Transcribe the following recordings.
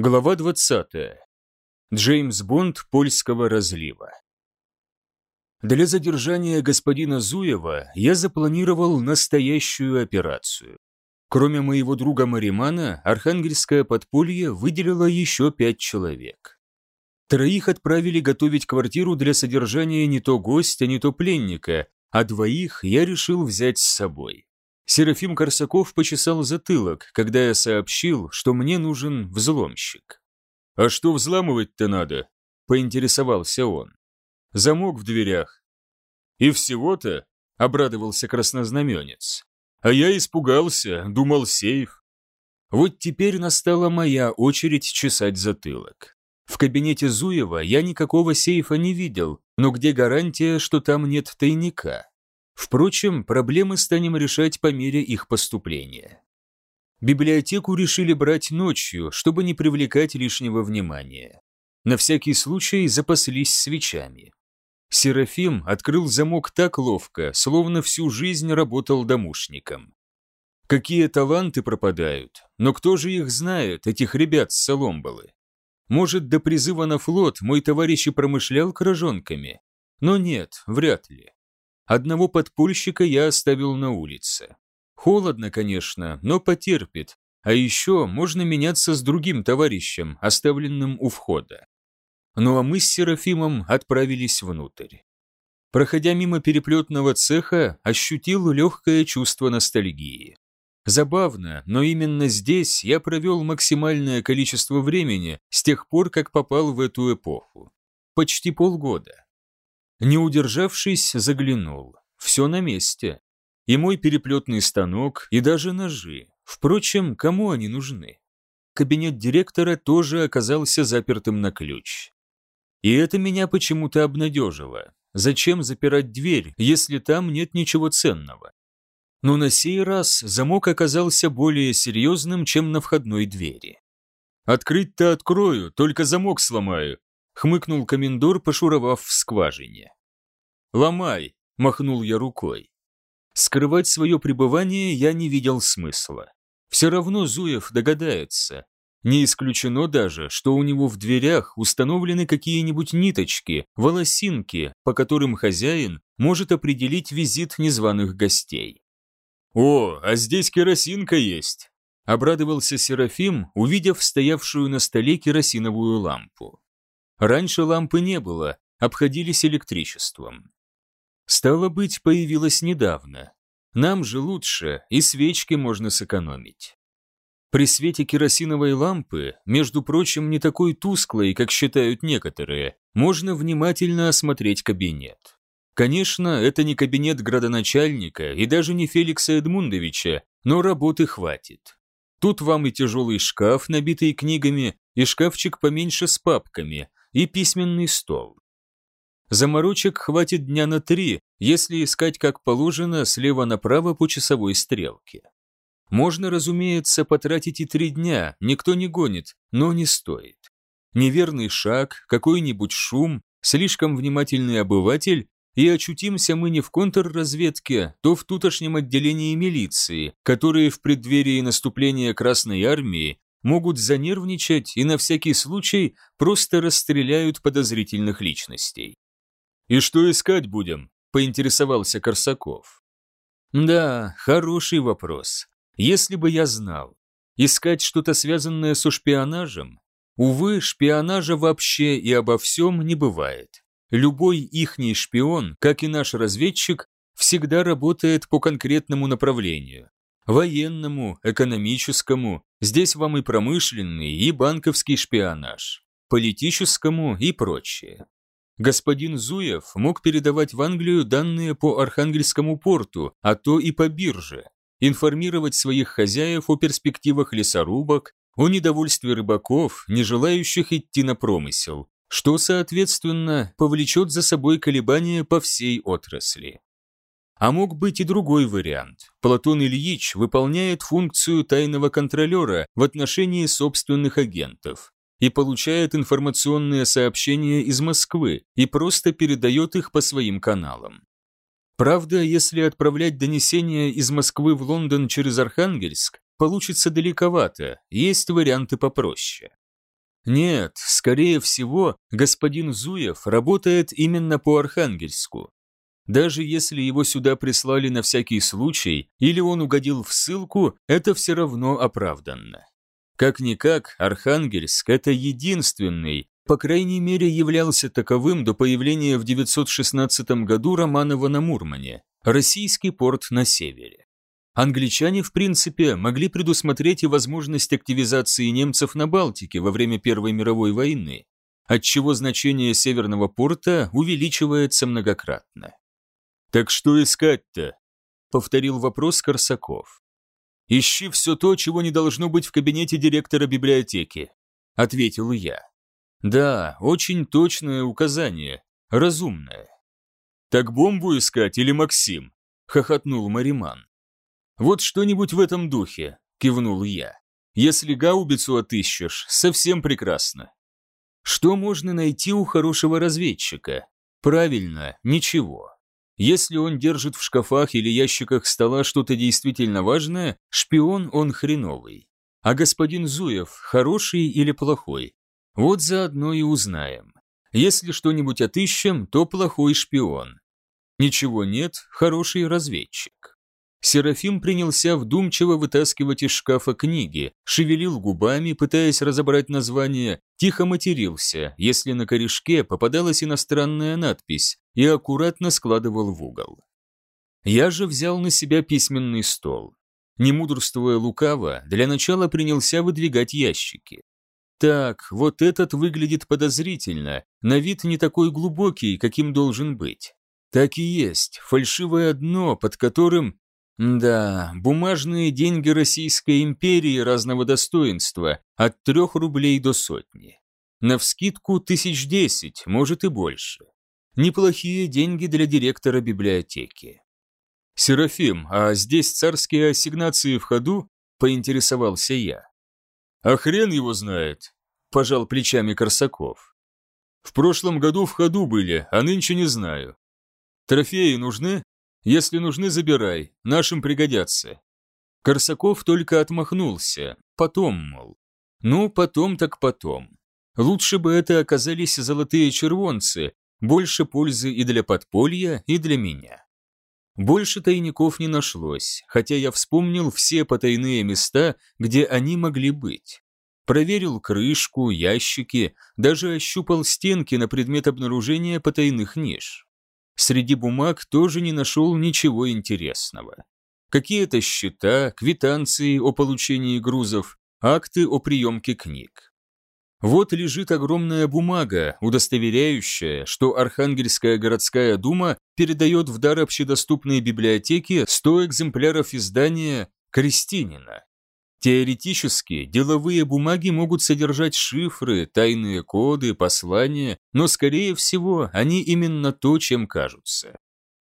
Глава 20. Джеймс Бонд польского разлива. Для задержания господина Зуева я запланировал настоящую операцию. Кроме моего друга Маримана, архангельское подполье выделило еще пять человек. Троих отправили готовить квартиру для содержания не то гостя, не то пленника, а двоих я решил взять с собой. Серафим Корсаков почесал затылок, когда я сообщил, что мне нужен взломщик. «А что взламывать-то надо?» – поинтересовался он. «Замок в дверях». «И всего-то?» – обрадовался краснознаменец. «А я испугался, думал сейф». Вот теперь настала моя очередь чесать затылок. В кабинете Зуева я никакого сейфа не видел, но где гарантия, что там нет тайника? Впрочем, проблемы станем решать по мере их поступления. Библиотеку решили брать ночью, чтобы не привлекать лишнего внимания. На всякий случай запаслись свечами. Серафим открыл замок так ловко, словно всю жизнь работал домушником. Какие таланты пропадают, но кто же их знает, этих ребят с Соломбалы? Может, до призыва на флот мой товарищ и промышлял кражонками? Но нет, вряд ли. Одного подпольщика я оставил на улице. Холодно, конечно, но потерпит, а еще можно меняться с другим товарищем, оставленным у входа. Ну а мы с Серафимом отправились внутрь. Проходя мимо переплетного цеха, ощутил легкое чувство ностальгии. Забавно, но именно здесь я провел максимальное количество времени с тех пор, как попал в эту эпоху. Почти полгода. Не удержавшись, заглянул. Все на месте. И мой переплетный станок, и даже ножи. Впрочем, кому они нужны? Кабинет директора тоже оказался запертым на ключ. И это меня почему-то обнадежило. Зачем запирать дверь, если там нет ничего ценного? Но на сей раз замок оказался более серьезным, чем на входной двери. «Открыть-то открою, только замок сломаю», хмыкнул комендор, пошуровав в скважине. «Ломай!» – махнул я рукой. Скрывать свое пребывание я не видел смысла. Все равно Зуев догадается. Не исключено даже, что у него в дверях установлены какие-нибудь ниточки, волосинки, по которым хозяин может определить визит незваных гостей. «О, а здесь керосинка есть!» – обрадовался Серафим, увидев стоявшую на столе керосиновую лампу. Раньше лампы не было, обходились электричеством. Стало быть, появилась недавно. Нам же лучше, и свечки можно сэкономить. При свете керосиновой лампы, между прочим, не такой тусклой, как считают некоторые, можно внимательно осмотреть кабинет. Конечно, это не кабинет градоначальника и даже не Феликса Эдмундовича, но работы хватит. Тут вам и тяжелый шкаф, набитый книгами, и шкафчик поменьше с папками, и письменный стол. Заморочек хватит дня на три, если искать как положено слева направо по часовой стрелке. Можно, разумеется, потратить и три дня, никто не гонит, но не стоит. Неверный шаг, какой-нибудь шум, слишком внимательный обыватель, и очутимся мы не в контрразведке, то в тутошнем отделении милиции, которые в преддверии наступления Красной Армии могут занервничать и на всякий случай просто расстреляют подозрительных личностей. «И что искать будем?» – поинтересовался Корсаков. «Да, хороший вопрос. Если бы я знал. Искать что-то связанное со шпионажем? Увы, шпионажа вообще и обо всем не бывает. Любой ихний шпион, как и наш разведчик, всегда работает по конкретному направлению. Военному, экономическому, здесь вам и промышленный, и банковский шпионаж, политическому и прочее. Господин Зуев мог передавать в Англию данные по Архангельскому порту, а то и по бирже, информировать своих хозяев о перспективах лесорубок, о недовольстве рыбаков, не желающих идти на промысел, что, соответственно, повлечет за собой колебания по всей отрасли. А мог быть и другой вариант. Платон Ильич выполняет функцию тайного контролера в отношении собственных агентов и получает информационные сообщения из Москвы и просто передает их по своим каналам. Правда, если отправлять донесения из Москвы в Лондон через Архангельск, получится далековато, есть варианты попроще. Нет, скорее всего, господин Зуев работает именно по Архангельску. Даже если его сюда прислали на всякий случай, или он угодил в ссылку, это все равно оправданно. Как-никак, Архангельск – это единственный, по крайней мере, являлся таковым до появления в 916 году Романова на Мурмане, российский порт на севере. Англичане, в принципе, могли предусмотреть и возможность активизации немцев на Балтике во время Первой мировой войны, отчего значение Северного порта увеличивается многократно. «Так что искать-то?» – повторил вопрос Корсаков. «Ищи все то, чего не должно быть в кабинете директора библиотеки», – ответил я. «Да, очень точное указание, разумное». «Так бомбу искать или Максим?» – хохотнул Мариман. «Вот что-нибудь в этом духе», – кивнул я. «Если гаубицу отыщешь, совсем прекрасно». Что можно найти у хорошего разведчика? Правильно, ничего. Если он держит в шкафах или ящиках стола что-то действительно важное, шпион он хреновый. А господин Зуев хороший или плохой? Вот заодно и узнаем. Если что-нибудь отыщем, то плохой шпион. Ничего нет, хороший разведчик. Серафим принялся вдумчиво вытаскивать из шкафа книги, шевелил губами, пытаясь разобрать название, тихо матерился, если на корешке попадалась иностранная надпись, и аккуратно складывал в угол. Я же взял на себя письменный стол. Не мудрствуя лукаво, для начала принялся выдвигать ящики. Так, вот этот выглядит подозрительно, на вид не такой глубокий, каким должен быть. Так и есть, фальшивое дно, под которым да, бумажные деньги Российской империи разного достоинства, от трех рублей до сотни. Навскидку тысяч десять, может и больше. Неплохие деньги для директора библиотеки. «Серафим, а здесь царские ассигнации в ходу?» – поинтересовался я. «А хрен его знает», – пожал плечами Корсаков. «В прошлом году в ходу были, а нынче не знаю. Трофеи нужны?» Если нужны, забирай, нашим пригодятся». Корсаков только отмахнулся, потом, мол. Ну, потом так потом. Лучше бы это оказались золотые червонцы, больше пользы и для подполья, и для меня. Больше тайников не нашлось, хотя я вспомнил все потайные места, где они могли быть. Проверил крышку, ящики, даже ощупал стенки на предмет обнаружения потайных ниш. Среди бумаг тоже не нашел ничего интересного. Какие-то счета, квитанции о получении грузов, акты о приемке книг. Вот лежит огромная бумага, удостоверяющая, что Архангельская городская дума передает в дар общедоступной библиотеке 100 экземпляров издания «Крестинина». Теоретически, деловые бумаги могут содержать шифры, тайные коды, послания, но, скорее всего, они именно то, чем кажутся.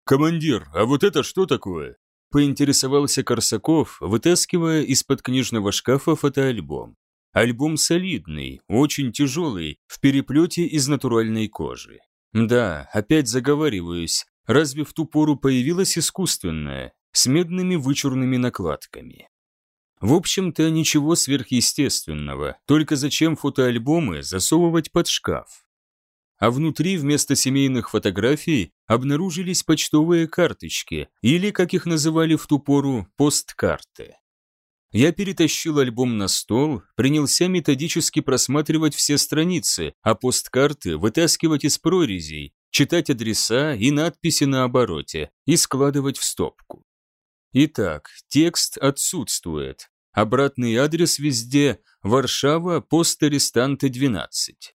«Командир, а вот это что такое?» – поинтересовался Корсаков, вытаскивая из-под книжного шкафа фотоальбом. Альбом солидный, очень тяжелый, в переплете из натуральной кожи. Да, опять заговариваюсь, разве в ту пору появилась искусственная, с медными вычурными накладками? В общем-то, ничего сверхъестественного, только зачем фотоальбомы засовывать под шкаф? А внутри вместо семейных фотографий обнаружились почтовые карточки, или, как их называли в ту пору, посткарты. Я перетащил альбом на стол, принялся методически просматривать все страницы, а посткарты вытаскивать из прорезей, читать адреса и надписи на обороте и складывать в стопку. Итак, текст отсутствует. Обратный адрес везде – Варшава, пост арестанты 12.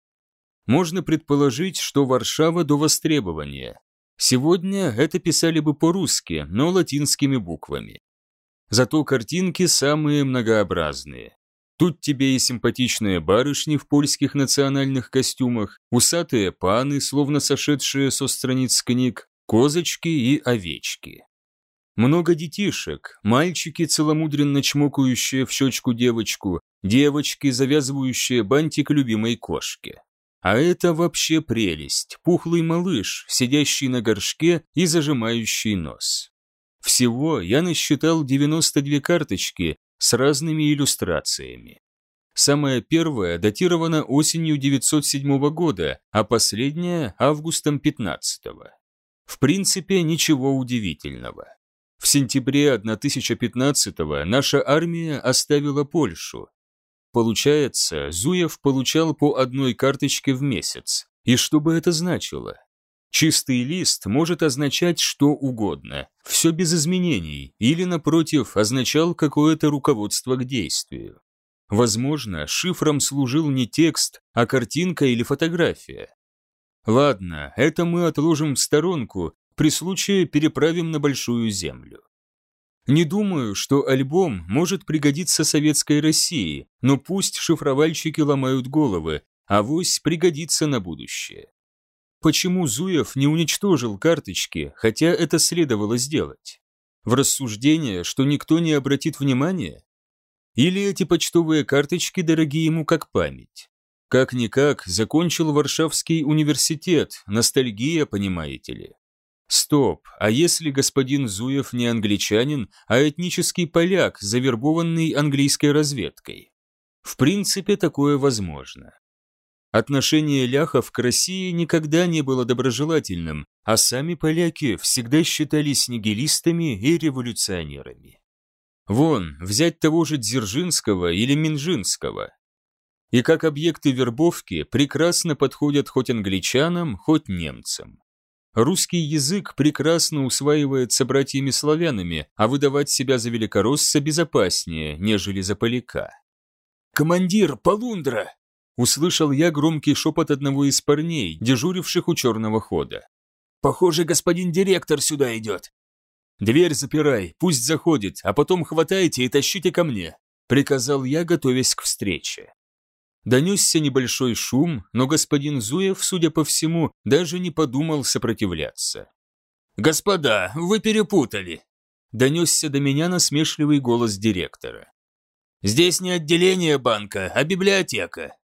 Можно предположить, что Варшава до востребования. Сегодня это писали бы по-русски, но латинскими буквами. Зато картинки самые многообразные. Тут тебе и симпатичные барышни в польских национальных костюмах, усатые паны, словно сошедшие со страниц книг, козочки и овечки. Много детишек, мальчики, целомудренно чмокающие в щечку девочку, девочки, завязывающие бантик любимой кошке. А это вообще прелесть, пухлый малыш, сидящий на горшке и зажимающий нос. Всего я насчитал 92 карточки с разными иллюстрациями. Самая первая датирована осенью 907 года, а последняя – августом 15 -го. В принципе, ничего удивительного. В сентябре 1015 наша армия оставила Польшу. Получается, Зуев получал по одной карточке в месяц. И что бы это значило? Чистый лист может означать что угодно, все без изменений, или, напротив, означал какое-то руководство к действию. Возможно, шифром служил не текст, а картинка или фотография. Ладно, это мы отложим в сторонку, при случае переправим на Большую Землю. Не думаю, что альбом может пригодиться советской России, но пусть шифровальщики ломают головы, а вось пригодится на будущее. Почему Зуев не уничтожил карточки, хотя это следовало сделать? В рассуждение, что никто не обратит внимания? Или эти почтовые карточки дороги ему как память? Как-никак, закончил Варшавский университет, ностальгия, понимаете ли. Стоп, а если господин Зуев не англичанин, а этнический поляк, завербованный английской разведкой? В принципе, такое возможно. Отношение ляхов к России никогда не было доброжелательным, а сами поляки всегда считались нигилистами и революционерами. Вон, взять того же Дзержинского или Минжинского. И как объекты вербовки прекрасно подходят хоть англичанам, хоть немцам. Русский язык прекрасно усваивается братьями-славянами, а выдавать себя за великоросса безопаснее, нежели за поляка. «Командир, полундра!» Услышал я громкий шепот одного из парней, дежуривших у черного хода. «Похоже, господин директор сюда идет». «Дверь запирай, пусть заходит, а потом хватайте и тащите ко мне», приказал я, готовясь к встрече. Донесся небольшой шум, но господин Зуев, судя по всему, даже не подумал сопротивляться. «Господа, вы перепутали!» Донесся до меня насмешливый голос директора. «Здесь не отделение банка, а библиотека.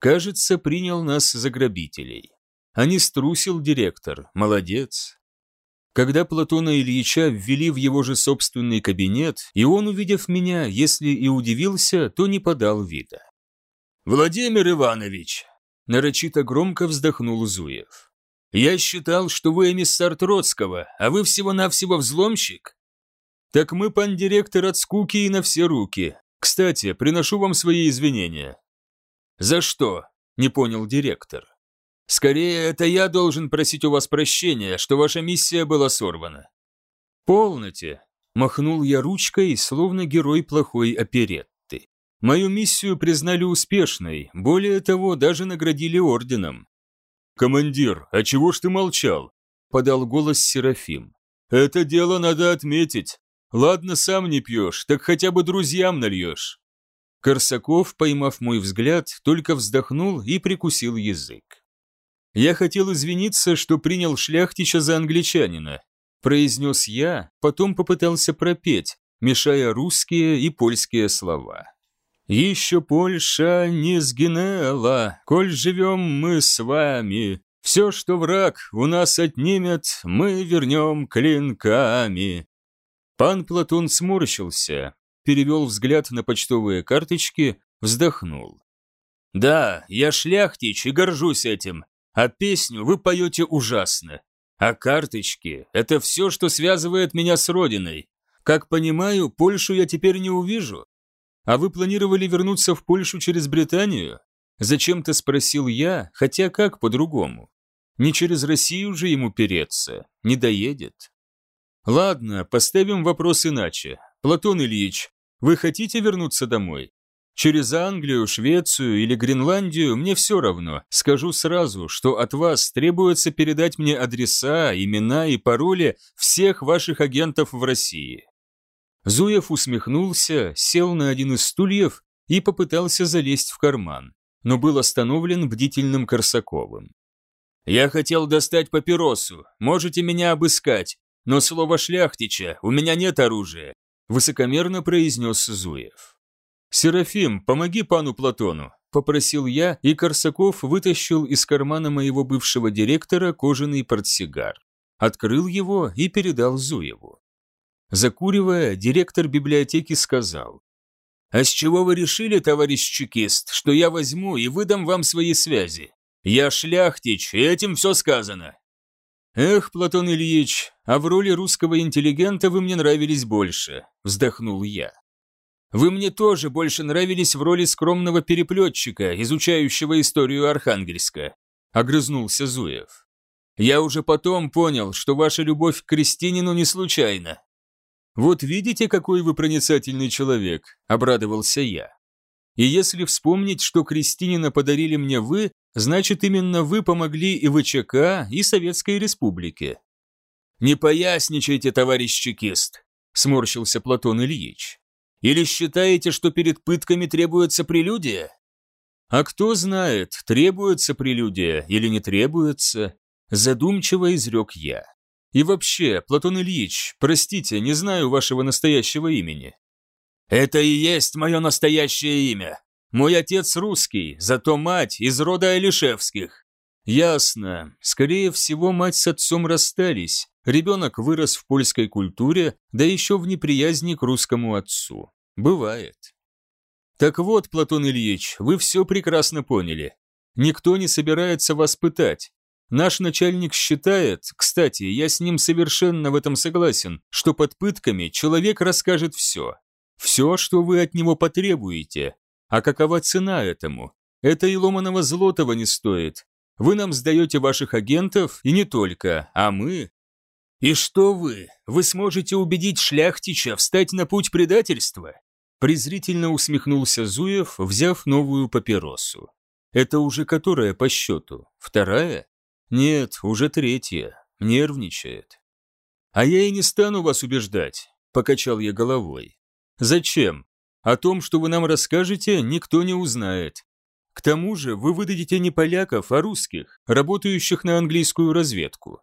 Кажется, принял нас за грабителей. А не струсил директор, молодец. Когда Платона Ильича ввели в его же собственный кабинет, и он, увидев меня, если и удивился, то не подал вида. «Владимир Иванович!» – нарочито громко вздохнул Зуев. «Я считал, что вы эмиссар Троцкого, а вы всего-навсего взломщик?» «Так мы, пан директор, от скуки и на все руки. Кстати, приношу вам свои извинения. «За что?» – не понял директор. «Скорее, это я должен просить у вас прощения, что ваша миссия была сорвана». «Полноте!» – махнул я ручкой, словно герой плохой оперетты. «Мою миссию признали успешной, более того, даже наградили орденом». «Командир, а чего ж ты молчал?» – подал голос Серафим. «Это дело надо отметить. Ладно, сам не пьешь, так хотя бы друзьям нальешь». Корсаков, поймав мой взгляд, только вздохнул и прикусил язык. «Я хотел извиниться, что принял шляхтича за англичанина», произнес я, потом попытался пропеть, мешая русские и польские слова. «Еще Польша не сгинела, коль живем мы с вами. Все, что враг у нас отнимет, мы вернем клинками». Пан Платон сморщился, перевел взгляд на почтовые карточки, вздохнул. «Да, я шляхтич и горжусь этим, а песню вы поете ужасно. А карточки – это все, что связывает меня с родиной. Как понимаю, Польшу я теперь не увижу. А вы планировали вернуться в Польшу через Британию? Зачем-то спросил я, хотя как по-другому. Не через Россию же ему переться, не доедет. Ладно, поставим вопрос иначе. Платон Ильич, вы хотите вернуться домой? Через Англию, Швецию или Гренландию мне все равно. Скажу сразу, что от вас требуется передать мне адреса, имена и пароли всех ваших агентов в России. Зуев усмехнулся, сел на один из стульев и попытался залезть в карман, но был остановлен бдительным Корсаковым. «Я хотел достать папиросу, можете меня обыскать, но слово шляхтича, у меня нет оружия, высокомерно произнес Зуев. «Серафим, помоги пану Платону», – попросил я, и Корсаков вытащил из кармана моего бывшего директора кожаный портсигар. Открыл его и передал Зуеву. Закуривая, директор библиотеки сказал, «А с чего вы решили, товарищ чекист, что я возьму и выдам вам свои связи? Я шляхтич, и этим все сказано». «Эх, Платон Ильич, а в роли русского интеллигента вы мне нравились больше», – вздохнул я. «Вы мне тоже больше нравились в роли скромного переплетчика, изучающего историю Архангельска», – огрызнулся Зуев. «Я уже потом понял, что ваша любовь к Кристинину не случайна. «Вот видите, какой вы проницательный человек», – обрадовался я. «И если вспомнить, что Кристинина подарили мне вы, значит, именно вы помогли и ВЧК, и Советской Республике». «Не поясничайте, товарищ чекист», – сморщился Платон Ильич. «Или считаете, что перед пытками требуется прелюдия?» «А кто знает, требуется прелюдия или не требуется?» Задумчиво изрек я. И вообще, Платон Ильич, простите, не знаю вашего настоящего имени». «Это и есть мое настоящее имя. Мой отец русский, зато мать из рода Алишевских». «Ясно. Скорее всего, мать с отцом расстались. Ребенок вырос в польской культуре, да еще в неприязни к русскому отцу. Бывает». «Так вот, Платон Ильич, вы все прекрасно поняли. Никто не собирается вас пытать. Наш начальник считает, кстати, я с ним совершенно в этом согласен, что под пытками человек расскажет все. Все, что вы от него потребуете. А какова цена этому? Это и ломаного злотого не стоит. Вы нам сдаете ваших агентов, и не только, а мы... И что вы? Вы сможете убедить шляхтича встать на путь предательства? Презрительно усмехнулся Зуев, взяв новую папиросу. Это уже которая по счету? Вторая? Нет, уже третья. Нервничает. А я и не стану вас убеждать, покачал я головой. Зачем? О том, что вы нам расскажете, никто не узнает. К тому же вы выдадите не поляков, а русских, работающих на английскую разведку.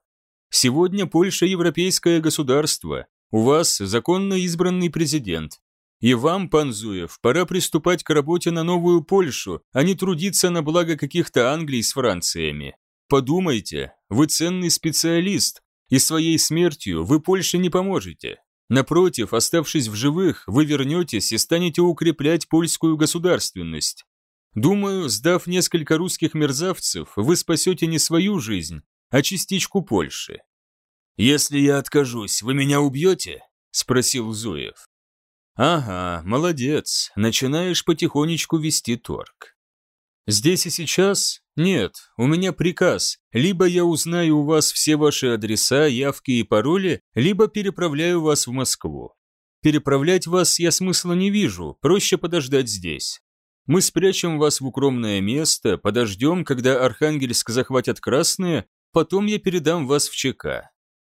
Сегодня Польша европейское государство, у вас законно избранный президент. И вам, пан Зуев, пора приступать к работе на новую Польшу, а не трудиться на благо каких-то Англий с Франциями. Подумайте, вы ценный специалист, и своей смертью вы Польше не поможете. Напротив, оставшись в живых, вы вернетесь и станете укреплять польскую государственность. Думаю, сдав несколько русских мерзавцев, вы спасете не свою жизнь, а частичку Польши. «Если я откажусь, вы меня убьете?» – спросил Зуев. «Ага, молодец, начинаешь потихонечку вести торг. Здесь и сейчас? Нет, у меня приказ. Либо я узнаю у вас все ваши адреса, явки и пароли, либо переправляю вас в Москву. Переправлять вас я смысла не вижу, проще подождать здесь. Мы спрячем вас в укромное место, подождем, когда Архангельск захватят красные, потом я передам вас в ЧК.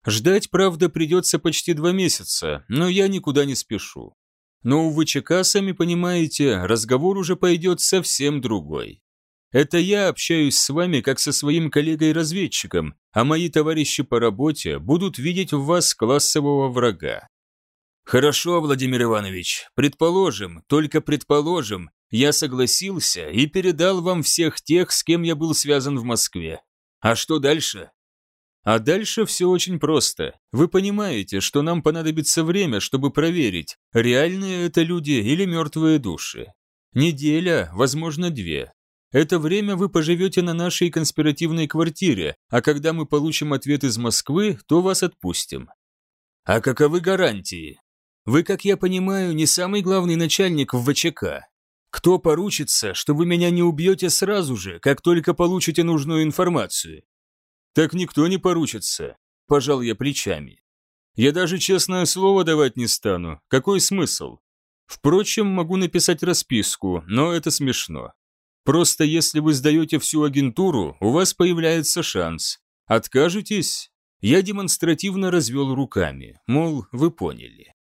Ждать, правда, придется почти два месяца, но я никуда не спешу. Но у ВЧК, сами понимаете, разговор уже пойдет совсем другой. Это я общаюсь с вами как со своим коллегой-разведчиком, а мои товарищи по работе будут видеть в вас классового врага. Хорошо, Владимир Иванович, предположим, только предположим, я согласился и передал вам всех тех, с кем я был связан в Москве. А что дальше? А дальше все очень просто. Вы понимаете, что нам понадобится время, чтобы проверить, реальные это люди или мертвые души. Неделя, возможно, две. Это время вы поживете на нашей конспиративной квартире, а когда мы получим ответ из Москвы, то вас отпустим. А каковы гарантии? Вы, как я понимаю, не самый главный начальник в ВЧК. Кто поручится, что вы меня не убьете сразу же, как только получите нужную информацию? Так никто не поручится, пожал я плечами. Я даже честное слово давать не стану. Какой смысл? Впрочем, могу написать расписку, но это смешно. Просто если вы сдаете всю агентуру, у вас появляется шанс. Откажетесь? Я демонстративно развел руками, мол, вы поняли.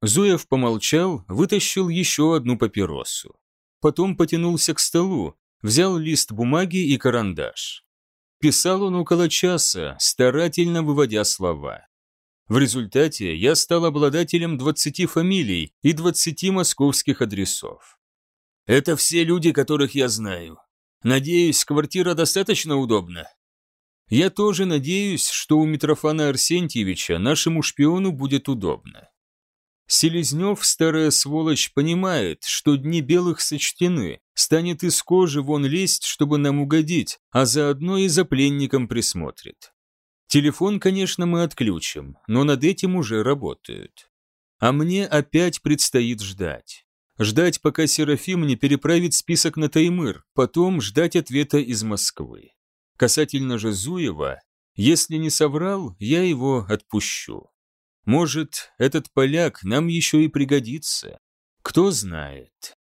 Зуев помолчал, вытащил еще одну папиросу. Потом потянулся к столу, взял лист бумаги и карандаш. Писал он около часа, старательно выводя слова. В результате я стал обладателем 20 фамилий и 20 московских адресов. Это все люди, которых я знаю. Надеюсь, квартира достаточно удобна. Я тоже надеюсь, что у Митрофана Арсентьевича нашему шпиону будет удобно. Селезнев, старая сволочь, понимает, что дни белых сочтены, станет из кожи вон лезть, чтобы нам угодить, а заодно и за пленником присмотрит. Телефон, конечно, мы отключим, но над этим уже работают. А мне опять предстоит ждать. Ждать, пока Серафим не переправит список на Таймыр, потом ждать ответа из Москвы. Касательно же Зуева, если не соврал, я его отпущу. Может, этот поляк нам еще и пригодится. Кто знает.